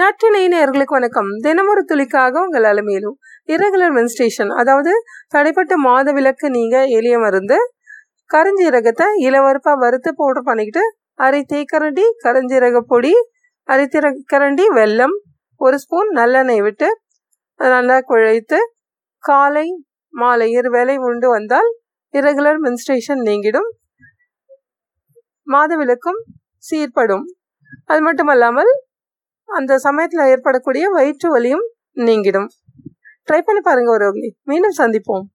நற்றினை வணக்கம். தினமொரு துளிக்காக உங்கள் அலமையிலும் இரகுலர் மென்ஸ்டேஷன் அதாவது தடைப்பட்ட மாத விளக்கு நீங்கள் எளிய மருந்து கருஞ்சீரகத்தை இளவருப்பா வறுத்து பவுடர் பண்ணிக்கிட்டு அரை தேக்கரண்டி கருஞ்சீரக பொடி அரை கரண்டி வெல்லம் ஒரு ஸ்பூன் நல்லெண்ணெய் விட்டு நல்லா குழைத்து காலை மாலை இரு வேலை உண்டு வந்தால் இரகுலர் மென்ஸ்ட்ரேஷன் நீங்கிடும். மாதவிலக்கும் சீர்படும். அது மட்டுமல்லாமல் அந்த சமயத்தில் ஏற்படக்கூடிய வயிற்று வலியும் நீங்கிடும். ட்ரை பண்ணி பாருங்க ஒரு மீண்டும் சந்திப்போம்.